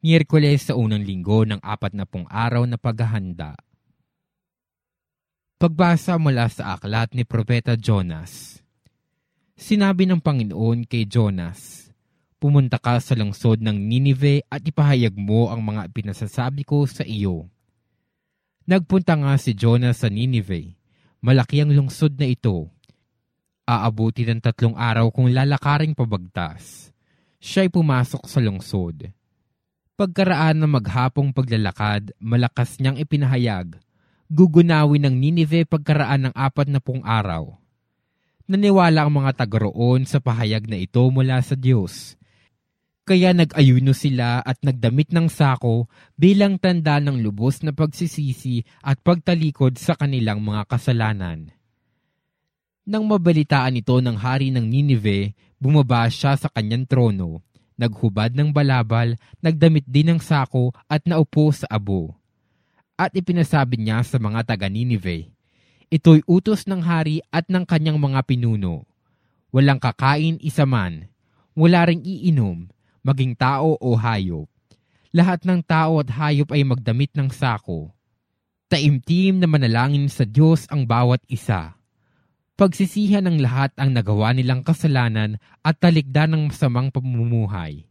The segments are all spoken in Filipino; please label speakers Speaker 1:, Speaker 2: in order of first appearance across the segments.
Speaker 1: Miyerkules sa unang linggo ng apat na pong araw na paghahanda. Pagbasa mula sa aklat ni Propeta Jonas. Sinabi ng Panginoon kay Jonas, Pumunta ka sa lungsod ng Ninive at ipahayag mo ang mga pinasasabi ko sa iyo. Nagpunta nga si Jonas sa Ninive. Malaki ang lungsod na ito. Aabuti ng tatlong araw kung lalakaring pabagtas. Siya'y pumasok sa lungsod Pagkaraan ng maghapong paglalakad, malakas niyang ipinahayag, gugunawin ng Ninive pagkaraan ng apat na pong araw. Naniwala ang mga taga roon sa pahayag na ito mula sa Diyos. Kaya nag-ayuno sila at nagdamit ng sako bilang tanda ng lubos na pagsisisi at pagtalikod sa kanilang mga kasalanan. Nang mabalitaan ito ng hari ng Ninive, bumaba siya sa kanyang trono naghubad ng balabal, nagdamit din ng sako at naupo sa abo. At ipinasabi niya sa mga taga Ninive, Ito'y utos ng hari at ng kanyang mga pinuno. Walang kakain isa man, wala ring iinom, maging tao o hayop. Lahat ng tao at hayop ay magdamit ng sako. Taimtim na manalangin sa Diyos ang bawat isa pagsisihan ng lahat ang nagawa nilang kasalanan at talikdan ng masamang pamumuhay.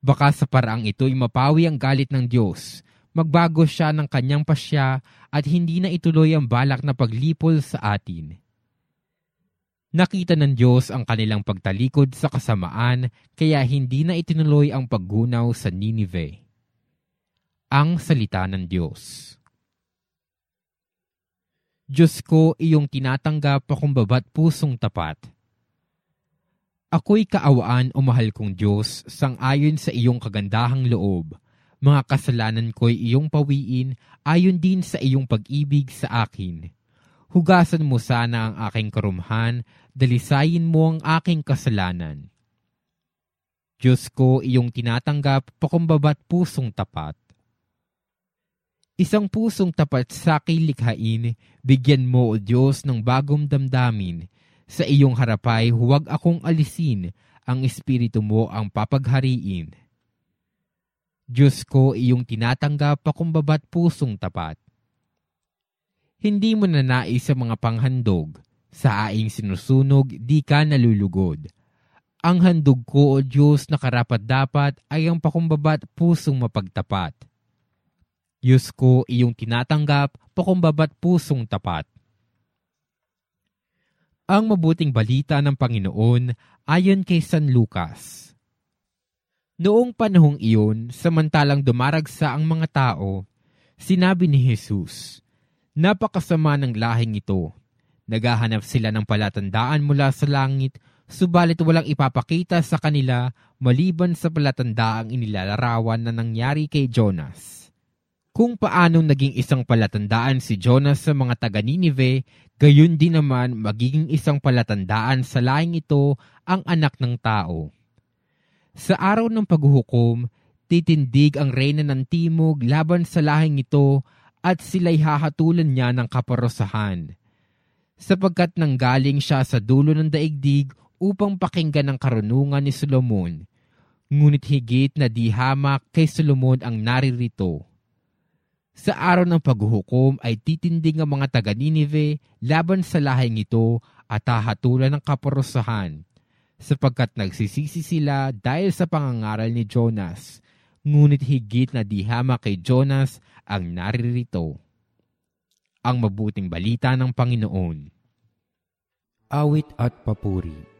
Speaker 1: Baka sa paraang ito'y mapawi ang galit ng Diyos, magbago siya ng kanyang pasya at hindi na ituloy ang balak na paglipol sa atin. Nakita ng Diyos ang kanilang pagtalikod sa kasamaan kaya hindi na itinuloy ang paggunaw sa Ninive. Ang Salita ng Diyos Diyos ko, iyong tinatanggap akong babat pusong tapat. Ako'y kaawaan o mahal kong Diyos sang-ayon sa iyong kagandahang loob. Mga kasalanan ko'y iyong pawiin ayon din sa iyong pag-ibig sa akin. Hugasan mo sana ang aking karumhan, dalisayin mo ang aking kasalanan. Diyos ko, iyong tinatanggap pakumbabat pusong tapat. Isang pusong tapat sa kilikhain, bigyan mo o Diyos ng bagong damdamin. Sa iyong harapay, huwag akong alisin, ang Espiritu mo ang papaghariin. Diyos ko, iyong tinatanggap pakumbabat pusong tapat. Hindi mo na nais sa mga panghandog, sa aing sinusunog, di ka nalulugod. Ang handog ko o Diyos na karapat dapat ay ang pakumbabat pusong mapagtapat Diyos ko iyong tinatanggap, pakumbabat pusong tapat. Ang mabuting balita ng Panginoon ayon kay San Lucas. Noong panahong iyon, samantalang dumaragsa ang mga tao, sinabi ni Jesus, Napakasama ng lahing ito. Naghahanap sila ng palatandaan mula sa langit, subalit walang ipapakita sa kanila maliban sa palatandaang inilalarawan na nangyari kay Jonas kung paanong naging isang palatandaan si Jonas sa mga taga Ninive, gayon din naman magiging isang palatandaan sa laing ito ang anak ng tao. Sa araw ng paghuhukom, titindig ang reyna ng timog laban sa lahing ito at sila'y hahatulan niya ng kaparosahan. Sapagkat nanggaling siya sa dulo ng daigdig upang pakinggan ang karunungan ni Solomon, ngunit higit na di hamak kay Solomon ang naririto sa araw ng paghuhukom ay titindig ang mga taga Ninive laban sa lahing ito at hahatulan ng kaparusahan sapagkat nagsisisi sila dahil sa pangangaral ni Jonas. Ngunit higit na dihama kay Jonas ang naririto. Ang mabuting balita ng Panginoon.
Speaker 2: Awit at papuri